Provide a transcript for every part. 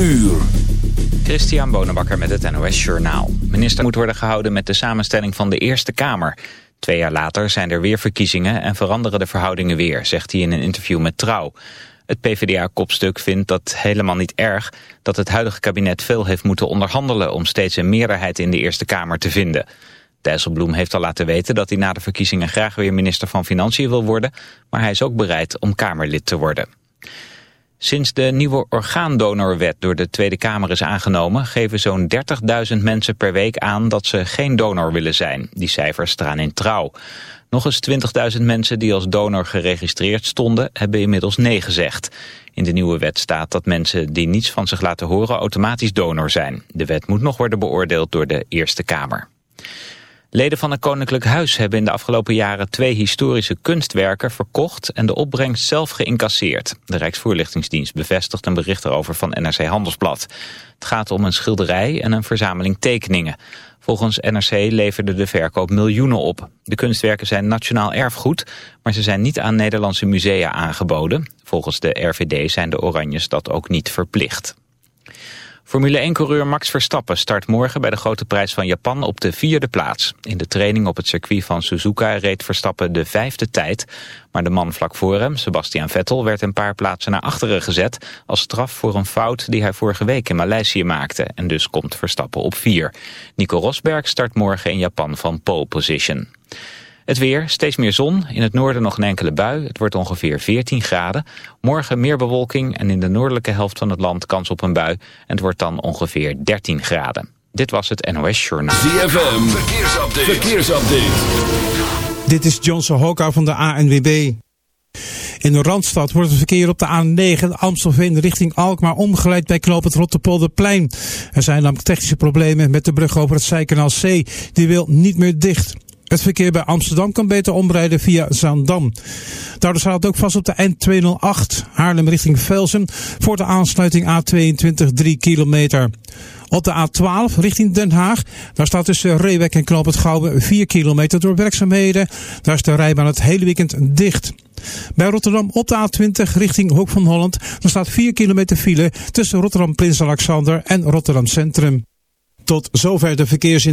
uur. Christian Bonenbakker met het NOS Journaal. Minister moet worden gehouden met de samenstelling van de Eerste Kamer. Twee jaar later zijn er weer verkiezingen en veranderen de verhoudingen weer, zegt hij in een interview met Trouw. Het PvdA-kopstuk vindt dat helemaal niet erg dat het huidige kabinet veel heeft moeten onderhandelen om steeds een meerderheid in de Eerste Kamer te vinden. Dijsselbloem heeft al laten weten dat hij na de verkiezingen graag weer minister van Financiën wil worden, maar hij is ook bereid om Kamerlid te worden. Sinds de nieuwe orgaandonorwet door de Tweede Kamer is aangenomen... geven zo'n 30.000 mensen per week aan dat ze geen donor willen zijn. Die cijfers staan in trouw. Nog eens 20.000 mensen die als donor geregistreerd stonden... hebben inmiddels nee gezegd. In de nieuwe wet staat dat mensen die niets van zich laten horen... automatisch donor zijn. De wet moet nog worden beoordeeld door de Eerste Kamer. Leden van het Koninklijk Huis hebben in de afgelopen jaren twee historische kunstwerken verkocht en de opbrengst zelf geïncasseerd. De Rijksvoorlichtingsdienst bevestigt een bericht erover van NRC Handelsblad. Het gaat om een schilderij en een verzameling tekeningen. Volgens NRC leverde de verkoop miljoenen op. De kunstwerken zijn nationaal erfgoed, maar ze zijn niet aan Nederlandse musea aangeboden. Volgens de RVD zijn de Oranjes dat ook niet verplicht. Formule 1-coureur Max Verstappen start morgen bij de grote prijs van Japan op de vierde plaats. In de training op het circuit van Suzuka reed Verstappen de vijfde tijd. Maar de man vlak voor hem, Sebastian Vettel, werd een paar plaatsen naar achteren gezet... als straf voor een fout die hij vorige week in Maleisië maakte. En dus komt Verstappen op vier. Nico Rosberg start morgen in Japan van pole position. Het weer, steeds meer zon, in het noorden nog een enkele bui. Het wordt ongeveer 14 graden. Morgen meer bewolking en in de noordelijke helft van het land kans op een bui. En het wordt dan ongeveer 13 graden. Dit was het NOS Journaal. ZFM, verkeersupdate. verkeersupdate. Dit is Johnson Hoka van de ANWB. In de Randstad wordt het verkeer op de A9 Amstelveen richting Alkmaar omgeleid bij knoop het Rotterpolderplein. Er zijn namelijk technische problemen met de brug over het Zijkanaal C. Die wil niet meer dicht. Het verkeer bij Amsterdam kan beter omrijden via Zaandam. Daardoor staat het ook vast op de N208 Haarlem richting Velsen voor de aansluiting A22 3 kilometer. Op de A12 richting Den Haag, daar staat tussen Reewek en Knoop het Gouwen 4 kilometer door werkzaamheden. Daar is de rijbaan het hele weekend dicht. Bij Rotterdam op de A20 richting Hoek van Holland, daar staat 4 kilometer file tussen Rotterdam Prins Alexander en Rotterdam Centrum. Tot zover de verkeersin.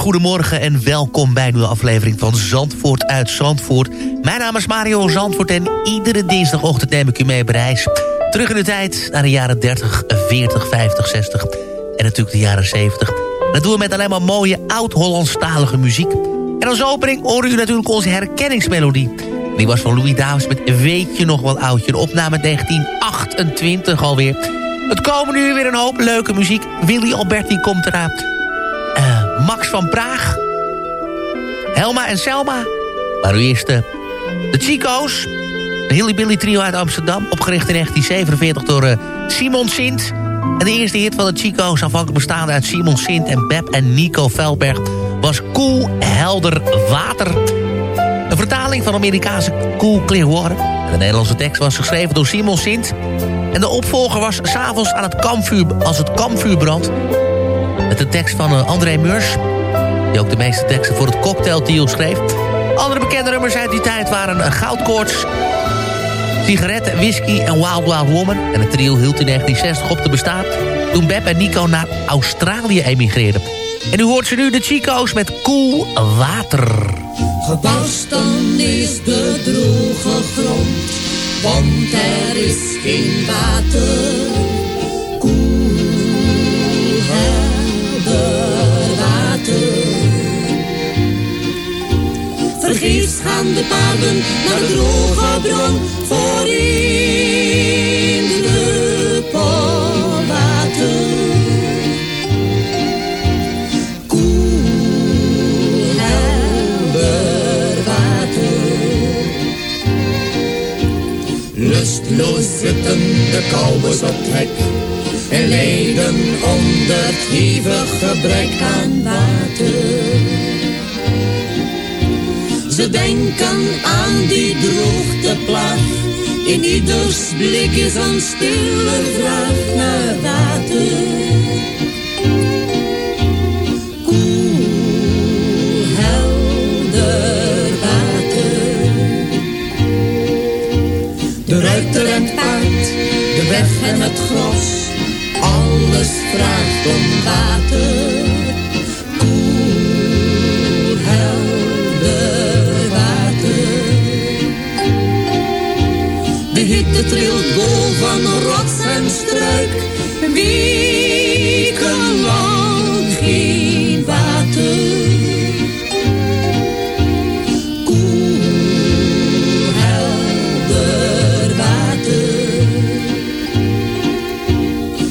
Goedemorgen en welkom bij een nieuwe aflevering van Zandvoort uit Zandvoort. Mijn naam is Mario Zandvoort en iedere dinsdagochtend neem ik u mee op reis. Terug in de tijd naar de jaren 30, 40, 50, 60 en natuurlijk de jaren 70. Dat doen we met alleen maar mooie oud-Hollandstalige muziek. En als opening horen u natuurlijk onze herkenningsmelodie. Die was van Louis Davis met Weet je nog wel oudje, een opname 1928 alweer. Het komen nu weer een hoop leuke muziek. Willy Alberti komt eraan. Eh, Max van Praag. Helma en Selma. Maar nu eerst de, de Chico's. Een Hilly Billy trio uit Amsterdam. Opgericht in 1947 door eh, Simon Sint. En de eerste hit van de Chico's, aanvankelijk bestaande uit Simon Sint en Beb en Nico Velberg... was Koel Helder Water. Een vertaling van Amerikaanse Cool Clear Water. En de Nederlandse tekst was geschreven door Simon Sint. En de opvolger was s'avonds aan het kampvuur, als het kampvuur brandt. De tekst van eh, André Meurs. Die ook de meeste teksten voor het cocktaildeal schreef. Andere bekende nummers uit die tijd waren eh, Goudkoorts... Sigaretten, whisky en Wild Wild Woman. En het trio hield in 1960 op te bestaan... toen Beb en Nico naar Australië emigreerden. En u hoort ze nu de Chico's met Cool Water. Gebarst dan is de droge grond, want er is geen water. Vergeefs gaan de paarden naar de droge bron voor in de polwater. Koel, helder water. Lustloos zitten de kouwers op het hek en lijden onder hevig gebrek aan water. Ze denken aan die droogteplaag. In ieders blik is een stille vraag naar water. Koel, helder water. De ruiter en paard, de weg en het gras. Alles vraagt om water. De trilt boven rots en struik. Wekenlang geen water.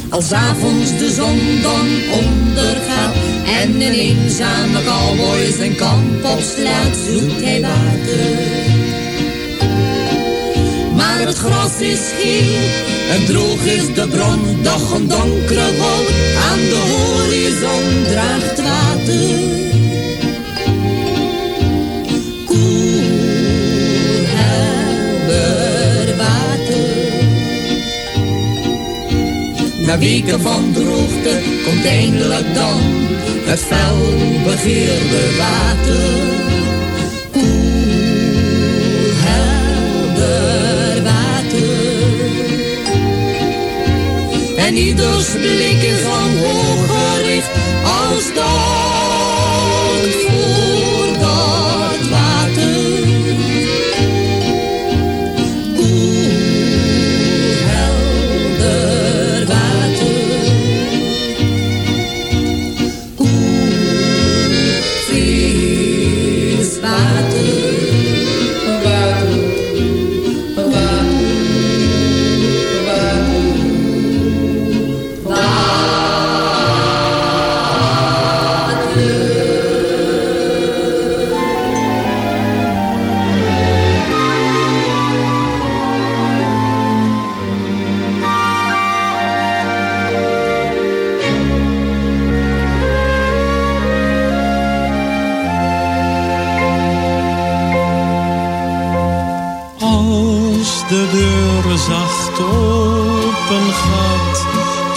Als avonds de zon dan ondergaat en een eenzame cowboy zijn kamp opslaat, zoekt hij water. Het gras is geel en droog is de bron, doch een donkere wolk aan de horizon draagt water. Koel, helder water. Na weken van droogte komt eindelijk dan het fel begeerde water. En ieders blik is omhoog gericht als dank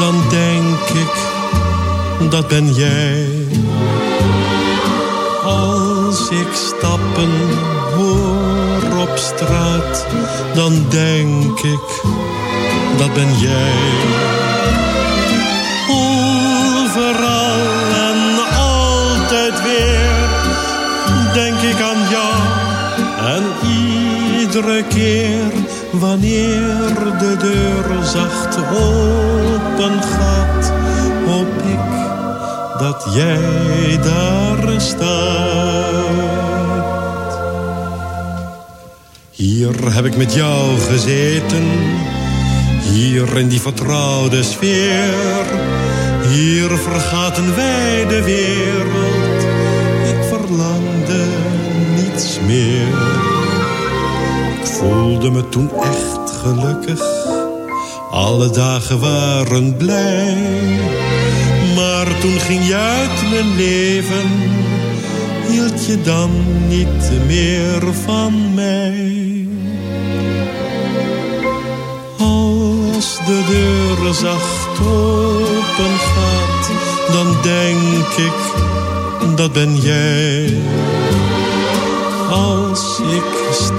dan denk ik, dat ben jij. Als ik stappen hoor op straat, dan denk ik, dat ben jij. Overal en altijd weer denk ik aan jou. En iedere keer wanneer de deur zacht open gaat, hoop ik dat jij daar staat. Hier heb ik met jou gezeten, hier in die vertrouwde sfeer. Hier vergaten wij de wereld, ik verlangde niets meer. Voelde me toen echt gelukkig, alle dagen waren blij. Maar toen ging je uit mijn leven, hield je dan niet meer van mij. Als de deur zacht open gaat, dan denk ik, dat ben jij.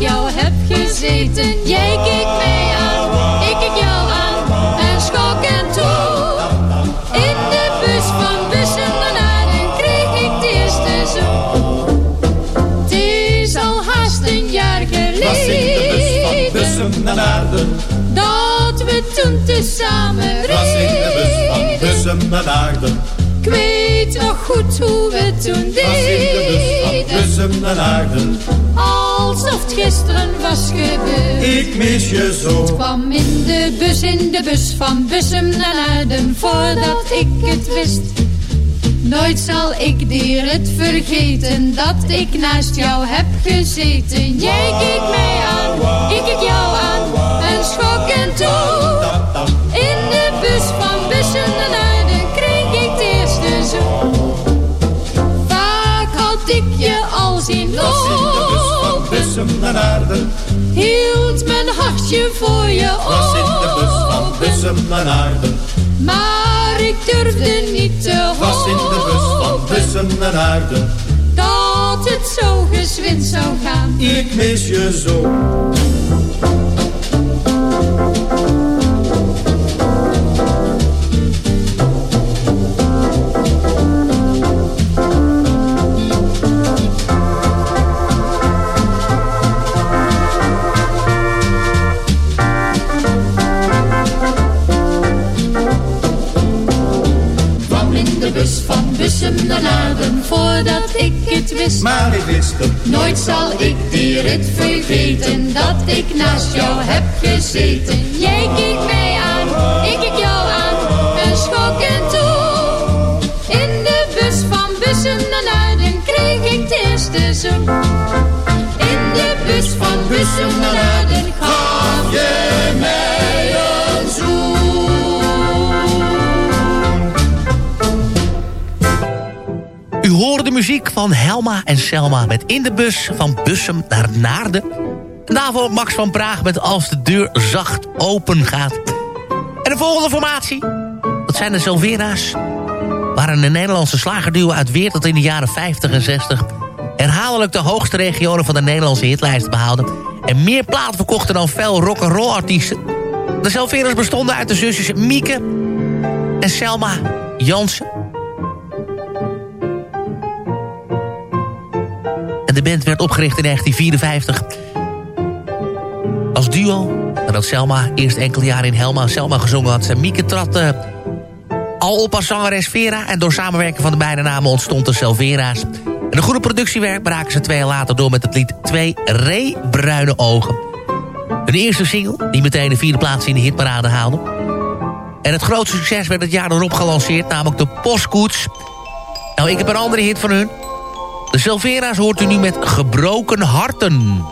Naast jou heb gezeten. Jij keek mij aan, ik keek jou aan, en schok en toe. In de bus van naar Naarden kreeg ik de eerste zoen. Het is al haast een jaar geleden. Was in de bus van. Dat we toen tezamen reden. Was in de bus van. Goed hoe we toen deden. Naarden. Alsof het gisteren was gebeurd. Ik mis je zo. Het kwam in de bus, in de bus van Bussum naar Naarden. Voordat ik het wist. Nooit zal ik die rit vergeten dat ik naast jou heb gezeten. Jij keek mij aan, ik keek jou aan en schok en toe. Naar Naarden. Hield mijn hartje voor je open. Was in de bus van Bussum naar Naarden. Maar ik durfde niet te hopen. Was in de bus van Bussum naar Naarden. Dat het zo gezwind zou gaan. Ik mis je zo. Ik het wist. Maar ik wist het. Nooit zal ik die rit vergeten dat ik naast jou heb gezeten. Jij keek mij aan, ik keek jou aan en schok en toe. In de bus van Bussum naar Naarden kreeg ik de eerste zoen. In de bus van Bussum naar Naarden gaf je hoorde de muziek van Helma en Selma met In de Bus van Bussum naar Naarden. En daarvoor Max van Praag met Als de deur zacht open gaat. En de volgende formatie, dat zijn de Silvera's. Waren een Nederlandse slagerduo uit Weert dat in de jaren 50 en 60... herhaaldelijk de hoogste regionen van de Nederlandse hitlijst behaalden... en meer platen verkochten dan veel rock'n'roll artiesten. De Silvera's bestonden uit de zusjes Mieke en Selma Jansen... de band werd opgericht in 1954. Als duo, nadat Selma eerst enkele jaren in Helma Selma gezongen had... Mieke trad uh, al op als zangeres Vera... en door samenwerking van de beide namen ontstond de Selvera's. En de goede productiewerk braken ze twee jaar later door met het lied Twee Ree Bruine Ogen. Hun eerste single, die meteen de vierde plaats in de hitparade haalde. En het grootste succes werd het jaar erop gelanceerd, namelijk de Postkoets. Nou, ik heb een andere hit van hun... De Silvera's hoort u nu met gebroken harten.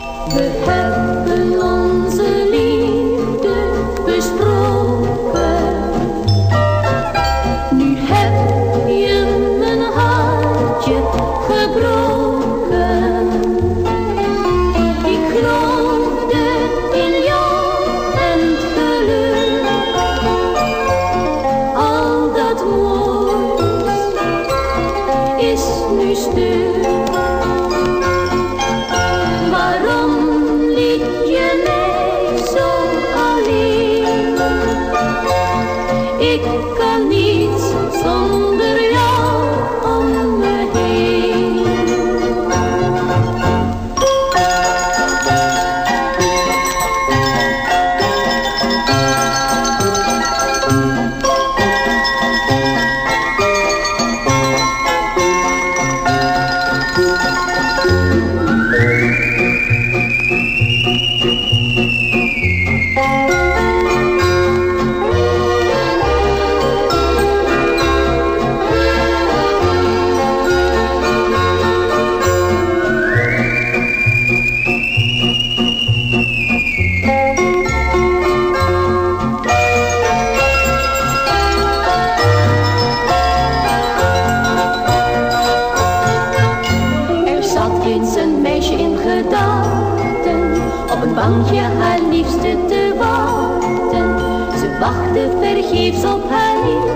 op een bankje haar liefste te wachten. Ze wachtte vergeefs op haar lief,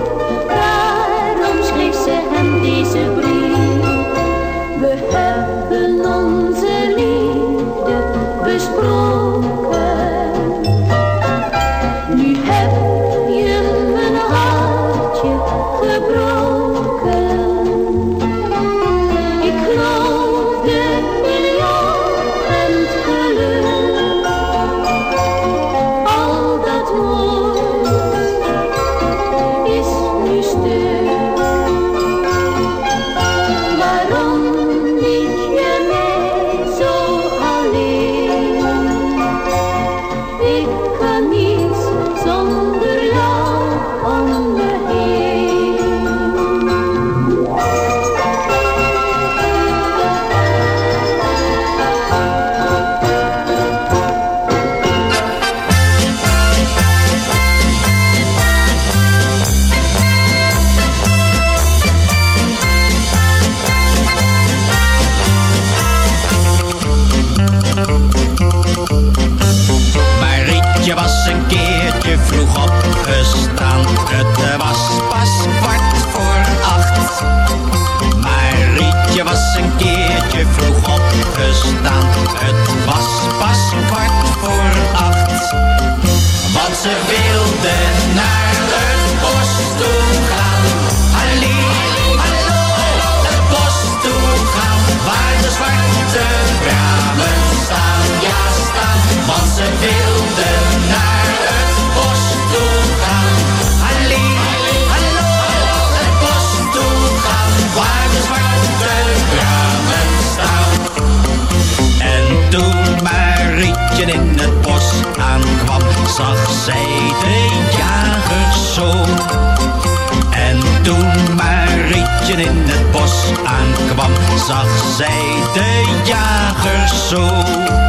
daarom schreef ze hem deze brief. We hebben onze liefde besproken. zag zij de jagers zo.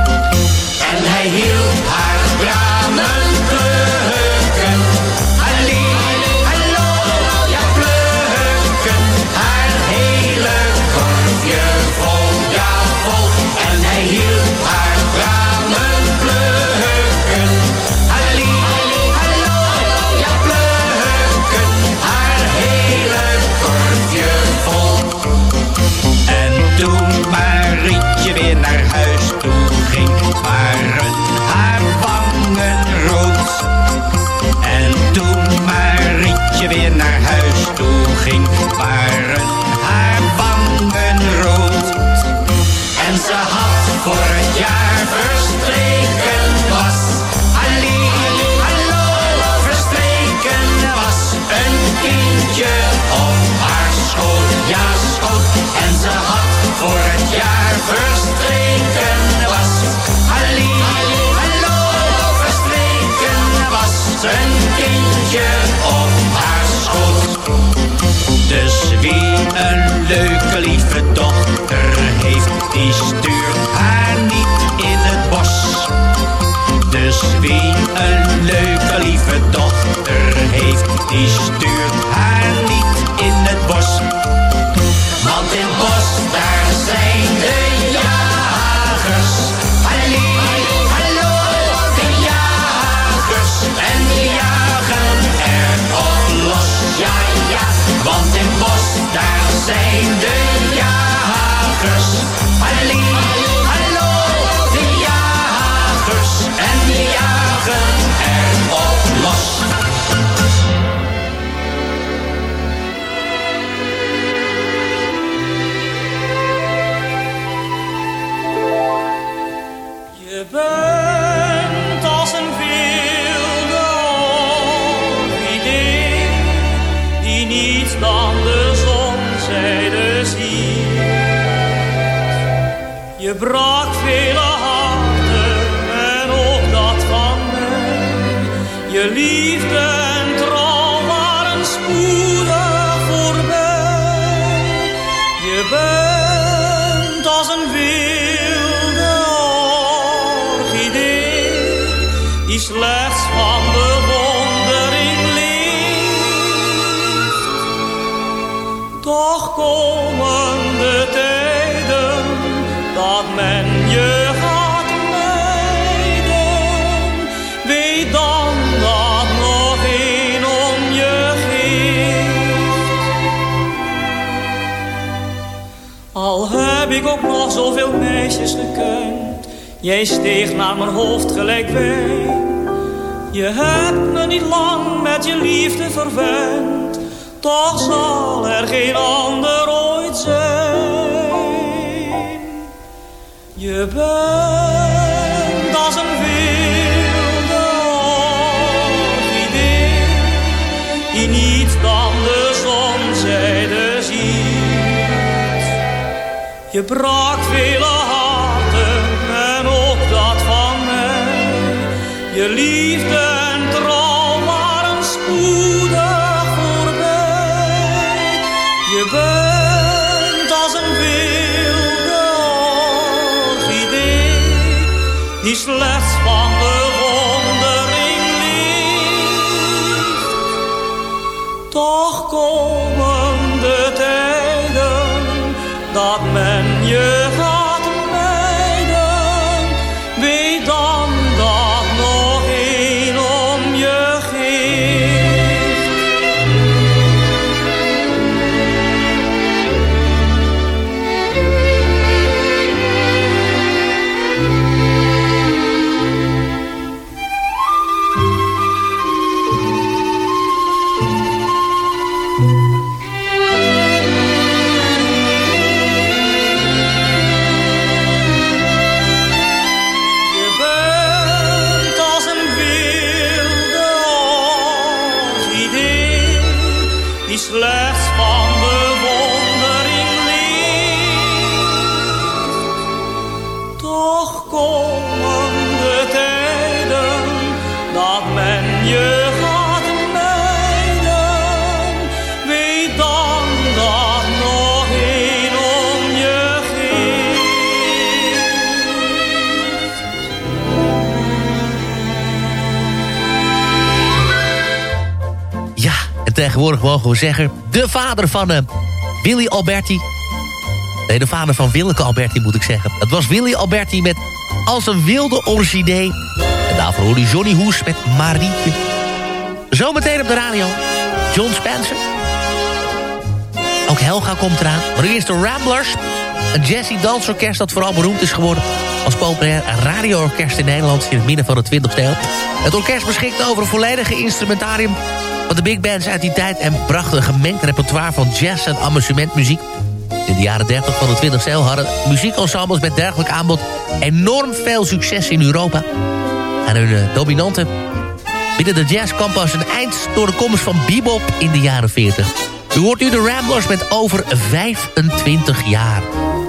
lieve dochter heeft, die stuurt haar niet in het bos. Dus wie een leuke lieve dochter heeft, die stuurt Die niet dan de zonzijde ziet. Je brak vele harten en ook dat van mij. Je liefde en trouw waren spoedig voorbij. Je bent als een wilde orchidee. Die slechts tegenwoordig mogen we zeggen... de vader van eh, Willy Alberti. Nee, de vader van Willeke Alberti moet ik zeggen. Het was Willy Alberti met Als een wilde orchidee. En daarvoor hoorde Johnny Hoes met Marietje. Zometeen op de radio. John Spencer. Ook Helga komt eraan. Maar nu de Ramblers. Een jazzy dansorkest dat vooral beroemd is geworden... als populair radioorkest in Nederland in het midden van de 20e eeuw. Het orkest beschikt over een volledige instrumentarium van de big bands uit die tijd... en bracht een gemengd repertoire van jazz en amusementmuziek. In de jaren 30 van de 20e eeuw hadden muziekensembles met dergelijk aanbod... enorm veel succes in Europa. En hun eh, dominante binnen de jazz kwam pas een eind... door de komst van bebop in de jaren 40. U hoort nu de Ramblers met over 25 jaar.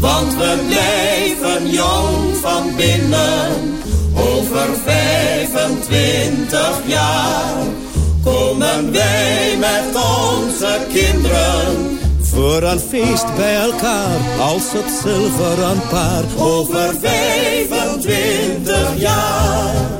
want we blijven jong van binnen. Over 25 jaar komen wij met onze kinderen. Voor een feest bij elkaar, als het zilveren paar. Over 25 jaar.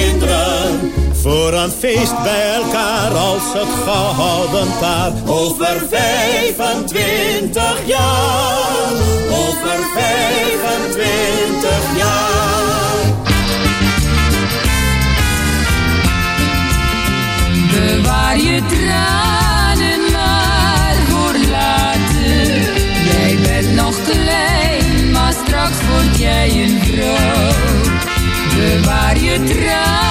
Kinderen voor een feest bij elkaar als het gouden paar. over 25 jaar. Over 25 jaar. Bewaar je tranen maar voor later. Jij bent nog klein, maar straks word jij een vrouw. Bewaar je tranen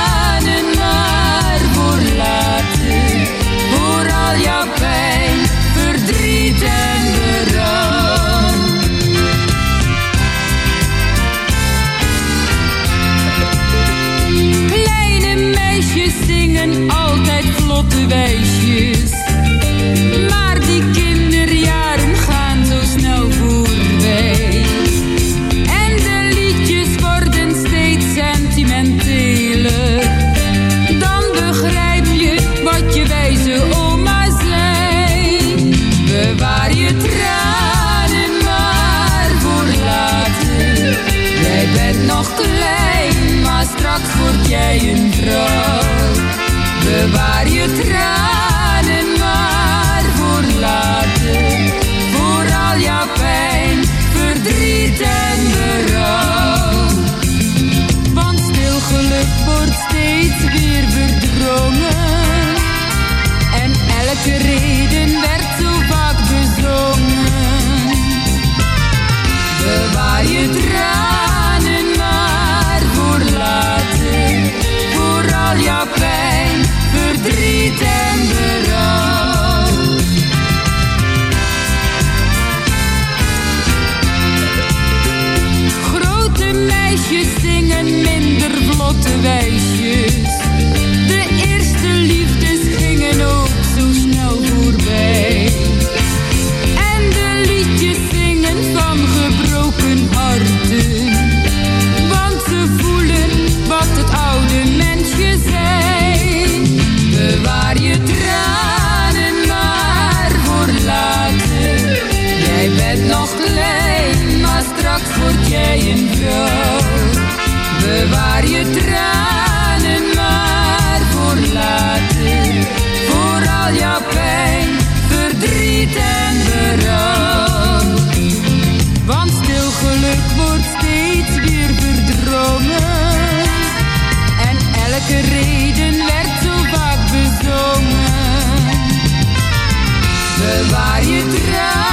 Bewaar je tranen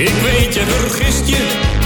Ik weet je, vergist je.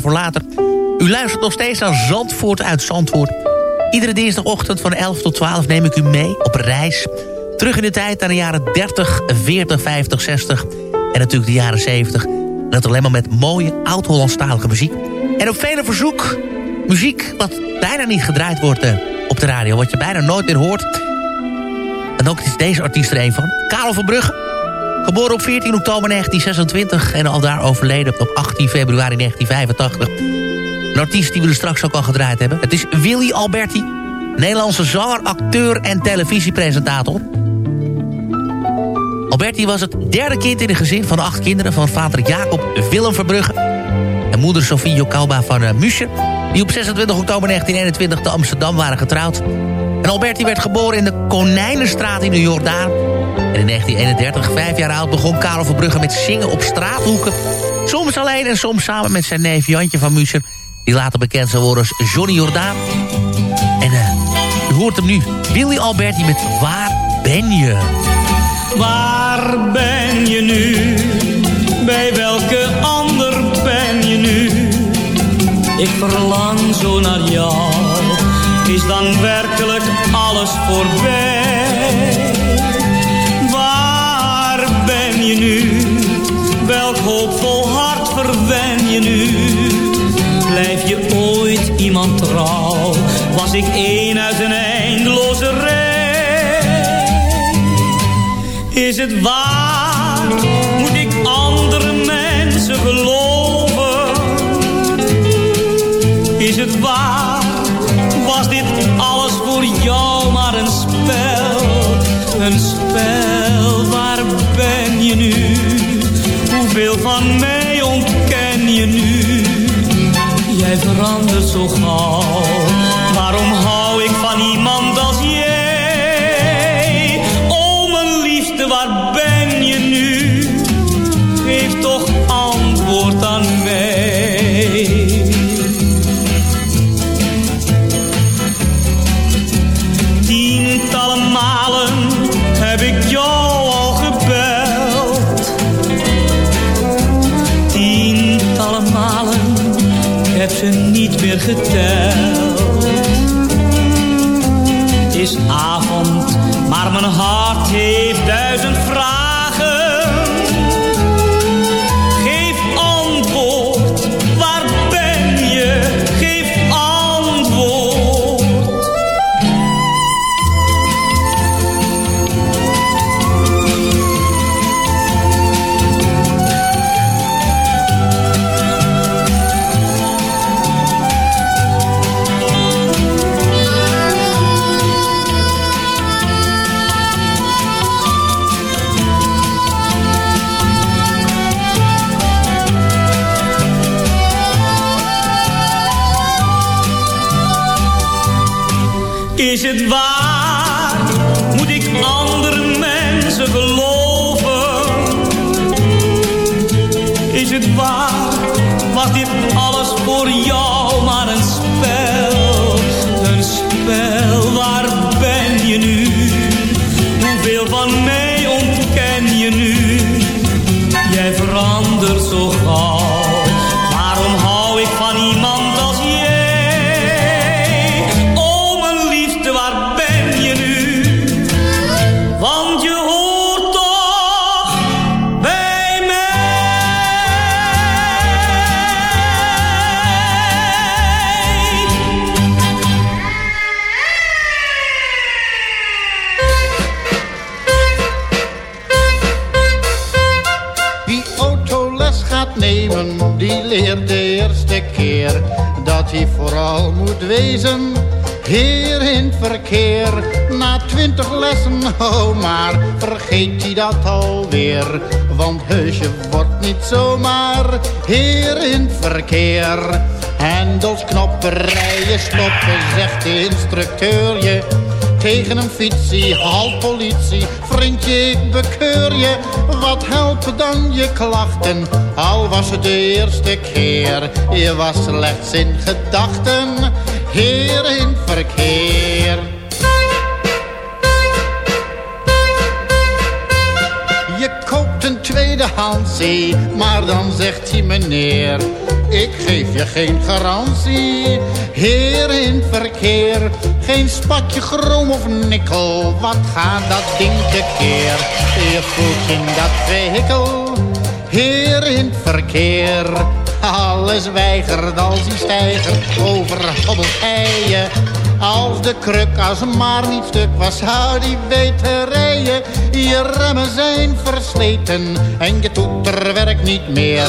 Voor later. U luistert nog steeds naar Zandvoort uit Zandvoort. Iedere dinsdagochtend van 11 tot 12 neem ik u mee op reis. Terug in de tijd naar de jaren 30, 40, 50, 60 en natuurlijk de jaren 70. En dat alleen maar met mooie oud-Hollandstalige muziek. En op vele verzoek muziek wat bijna niet gedraaid wordt eh, op de radio. Wat je bijna nooit meer hoort. En ook is deze artiest er een van. Karel van Brugge. Geboren op 14 oktober 1926 en al daar overleden op 18 februari 1985. Een artiest die we er straks ook al gedraaid hebben. Het is Willy Alberti. Nederlandse zanger, acteur en televisiepresentator. Alberti was het derde kind in een gezin van acht kinderen... van vader Jacob Willem Verbrugge en moeder Sofie Jokauba van uh, die op 26 oktober 1921 te Amsterdam waren getrouwd. En Alberti werd geboren in de Konijnenstraat in de Jordaan. En in 1931, vijf jaar oud, begon Karel Verbrugge met zingen op straathoeken. Soms alleen en soms samen met zijn neef Jantje van Muscher... die later bekend zou worden als Johnny Jordaan. En uh, u hoort hem nu, Willy Alberti met Waar ben je? Waar ben je nu? Bij welke ander ben je nu? Ik verlang zo naar jou. Is dan werkelijk alles voorbij? Nu? Welk hoopvol hart verwen je nu? Blijf je ooit iemand trouw? Was ik één uit een eindeloze rij? Is het waar? Moet ik andere mensen geloven? Is het waar? Was dit alles voor jou maar een? Een spel, waar ben je nu? Hoeveel van mij ontken je nu? Jij verandert zo gauw. Niet twintig lessen, oh maar vergeet hij dat alweer. Want heusje wordt niet zomaar heer in verkeer. Hendels, knoppen, rijden, stoppen, zegt de instructeur je. Tegen een fietsie, halt politie, vriendje ik bekeur je. Wat helpen dan je klachten, al was het de eerste keer. Je was slechts in gedachten, heer in verkeer. Maar dan zegt hij meneer... Ik geef je geen garantie, heer in verkeer. Geen spatje chroom of nikkel, wat gaat dat ding tekeer? Je voelt in dat vehikel, heer in verkeer. Alles weigert als die stijger over hobbelt eien. Als de kruk als maar niet stuk was, zou die weten rijden. Je remmen zijn versleten en je toeter werkt niet meer.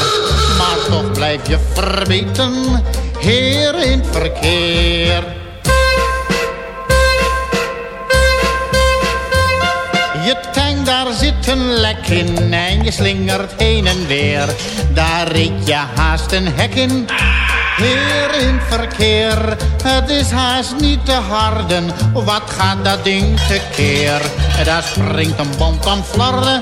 Maar toch blijf je verbeten, heer in het verkeer. Je tank, daar zit een lek in en je slingert heen en weer. Daar reed je haast een hek in. Heer in verkeer, het is haast niet te harden. Wat gaat dat ding tekeer? Daar springt een band van flarden.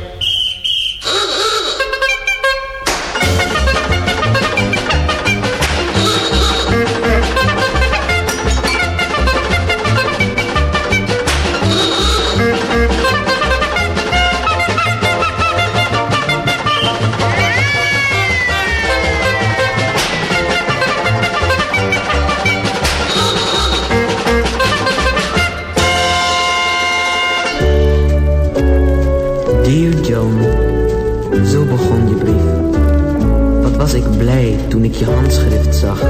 Ik blij toen ik je handschrift zag,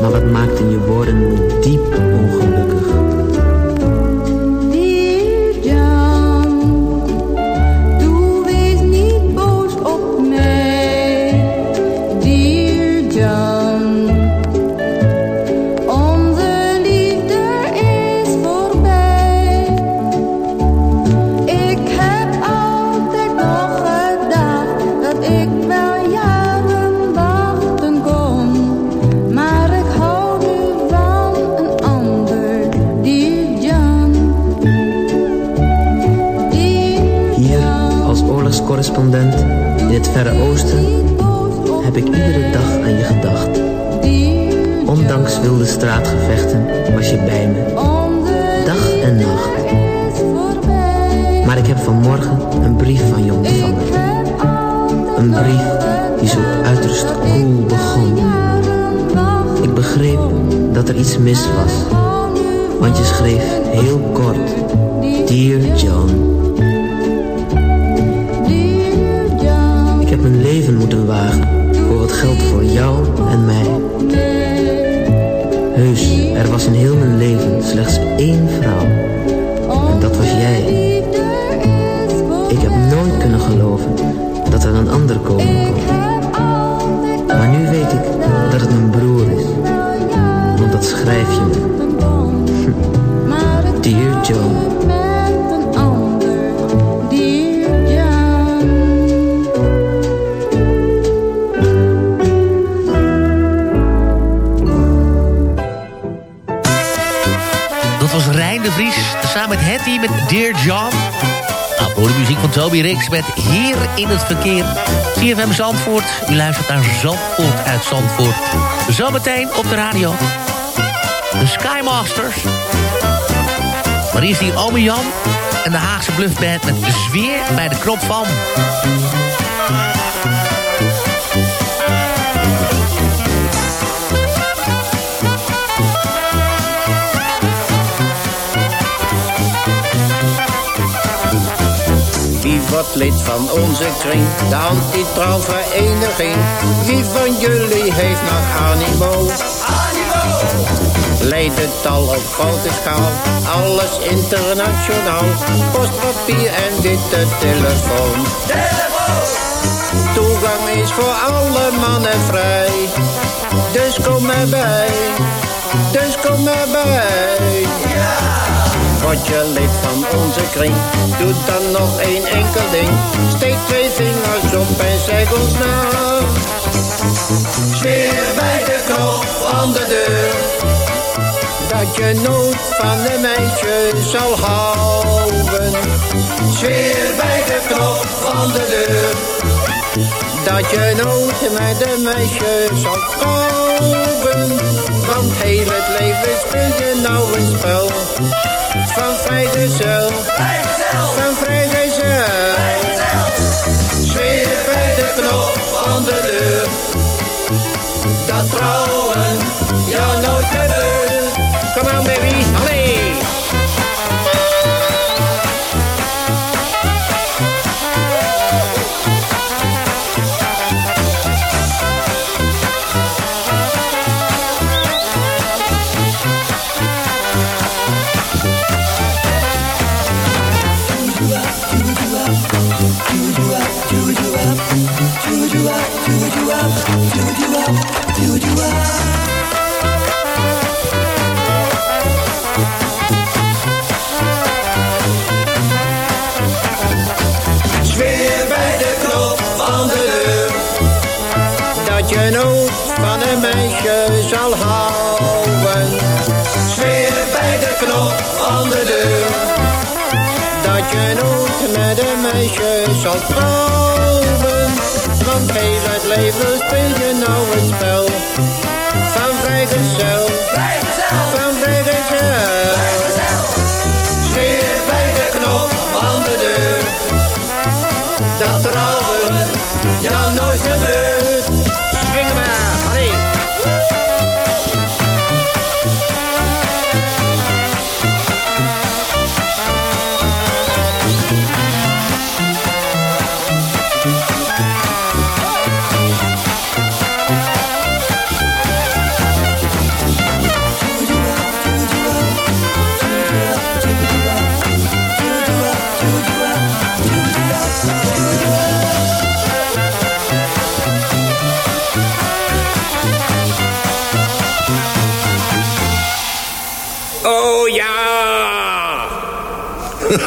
maar wat maakten je woorden diep ongelukkig. Straatgevechten was je bij me, dag en nacht. Maar ik heb vanmorgen een brief van je ontvangen. Een brief die zo uiterst koel begon. Ik begreep dat er iets mis was, want je schreef heel kort, Dear John. Ik heb mijn leven moeten wagen voor wat geldt voor jou en mij. Heus, er was in heel mijn leven slechts één vrouw. En dat was jij. Ik heb nooit kunnen geloven dat er een ander komen kon. Maar nu weet ik dat het mijn broer is. Want dat schrijf je me. Dear Joan. Samen met Hetty met Dear John. Nou, de muziek van Toby Rix met Heer in het Verkeer. CFM Zandvoort, u luistert naar Zandvoort uit Zandvoort. Zometeen op de radio. De Skymasters. Maar hier Ome Jan en de Haagse Bluffband met Zweer bij de knop van... wordt lid van onze kring, de anti-trouwvereniging. Wie van jullie heeft nog animo? Leid het al op grote schaal, alles internationaal. Postpapier en witte telefoon. Toegang is voor alle mannen vrij. Dus kom erbij, dus kom erbij. Word je lid van onze kring, doe dan nog één enkel ding. Steek twee vingers op en zeg ons na. Zweer bij de knop van de deur. Dat je nooit van een meisje zal houden. Zweer bij de knop van de deur. Dat je nooit met een meisje zal trouwen. Want heel het leven speel je nou een spel. Van vrijgezel, van vrijgezel. Zweer bij de knop van de deur. Dat trouwen jou nooit gebeurt. Meisje zal trouwen. Want heel het leven speel je nou het spel.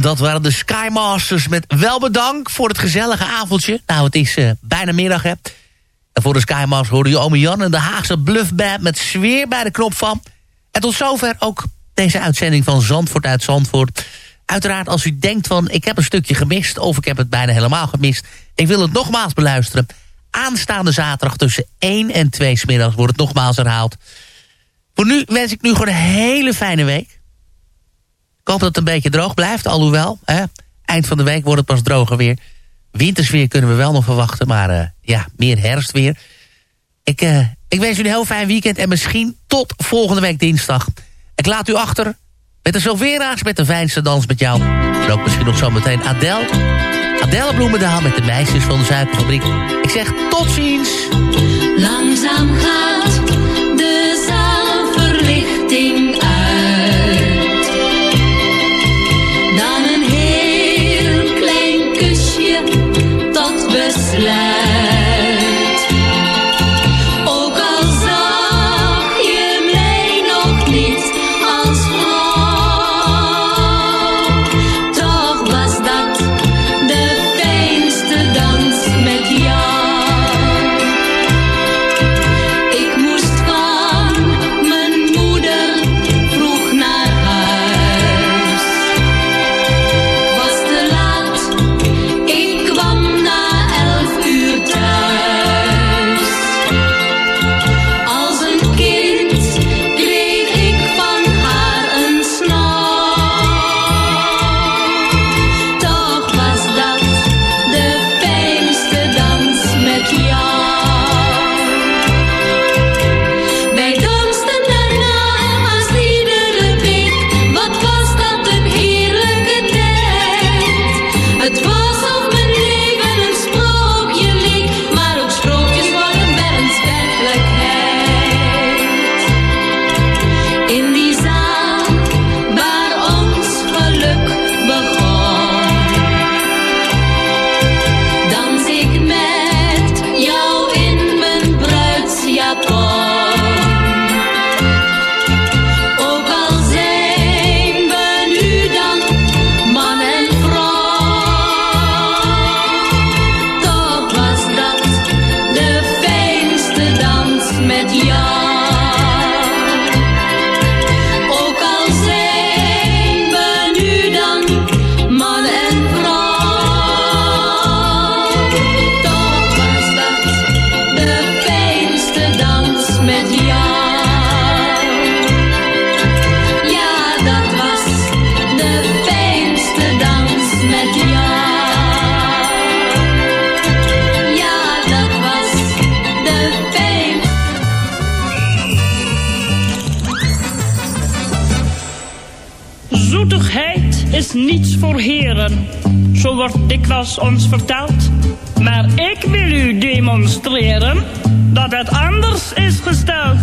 dat waren de Skymasters met wel bedankt voor het gezellige avondje. Nou, het is eh, bijna middag, hè. En voor de Skymasters hoorde je Ome Jan en de Haagse Bluffband... met sfeer bij de knop van. En tot zover ook deze uitzending van Zandvoort uit Zandvoort. Uiteraard als u denkt van ik heb een stukje gemist... of ik heb het bijna helemaal gemist... ik wil het nogmaals beluisteren... aanstaande zaterdag tussen 1 en 2 smiddags wordt het nogmaals herhaald. Voor nu wens ik nu gewoon een hele fijne week. Ik hoop dat het een beetje droog blijft, alhoewel. Hè, eind van de week wordt het pas droger weer. Wintersweer kunnen we wel nog verwachten, maar eh, ja, meer herfstweer. Ik, eh, ik wens u een heel fijn weekend en misschien tot volgende week dinsdag. Ik laat u achter met de Silvera's met de fijnste dans met jou. En ook misschien nog zometeen Adele. Adele Bloemendaal met de meisjes van de suikerfabriek. Ik zeg tot ziens. Langzaam gaat Zo wordt dikwijls ons verteld. Maar ik wil u demonstreren dat het anders is gesteld.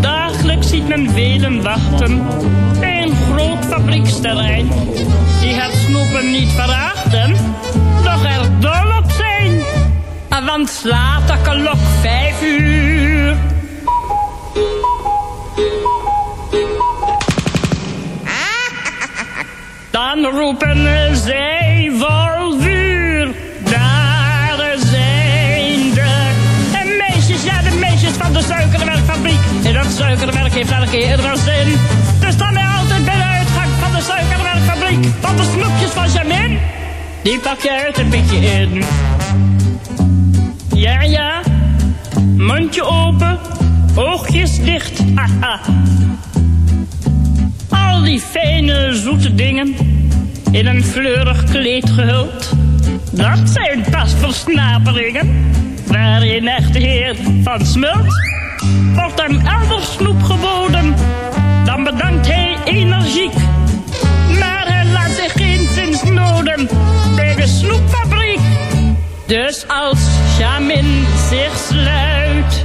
Dagelijks ziet men velen wachten bij een groot fabrieksterrein. Die het snoepen niet verachten, doch er dol op zijn. Want slaat de klok vijf uur. Dan roepen zij vol vuur. Daar zijn de meisjes, ja de meisjes van de suikerwerkfabriek. En dat suikerwerk heeft elke keer wel zin. Dus dan ben altijd bij de uitgang van de suikerwerkfabriek. Want de snoepjes van Jamin, die pak je uit een beetje in. Ja, ja, mondje open, oogjes dicht, haha. Die fijne, zoete dingen, in een fleurig kleed gehuld. Dat zijn pas versnaperingen, waar een echte heer van smult. Wordt hem elders snoep geboden, dan bedankt hij energiek. Maar hij laat zich geen zins noden bij de snoepfabriek. Dus als Jamin zich sluit.